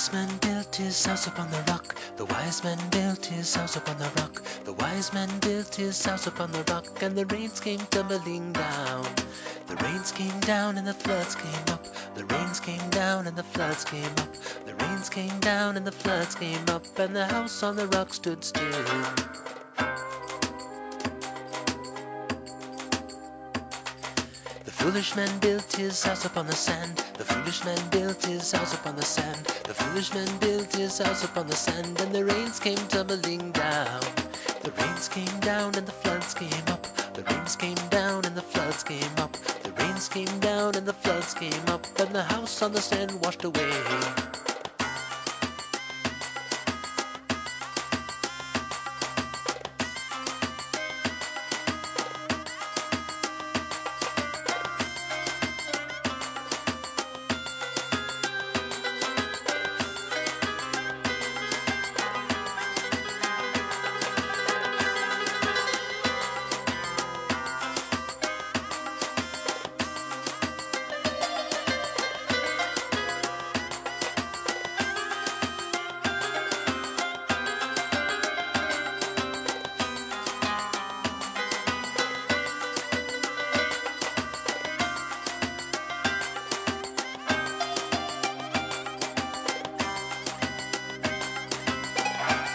wise man built his house upon the rock. The wise man built his house upon the rock. The wise man built his house upon the rock, and the rains came tumbling down. The rains came down and the floods came up. The rains came down and the floods came up. The rains came down and the floods came up, and the house on the rock stood still. Foolish man built his house upon the sand. The foolish man built his house upon the sand. The foolish man built his house upon the sand, and the rains came tumbling down. The rains came down and the floods came up. The rains came down and the floods came up. The rains came down and the floods came up, and the house on the sand washed away.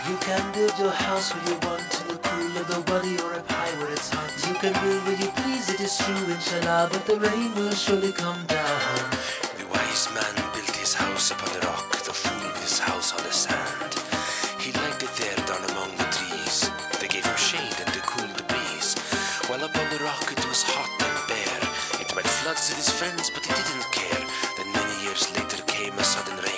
You can build your house where you want, in the cool of the valley or up high where it's hot. You can build where you please, it is true, inshallah, but the rain will surely come down. The wise man built his house upon the rock, the fool his house on the sand. He liked it there down among the trees. They gave him shade and they cooled the breeze. While up on the rock it was hot and bare. It meant floods to his friends, but he didn't care. Then many years later came a sudden rain,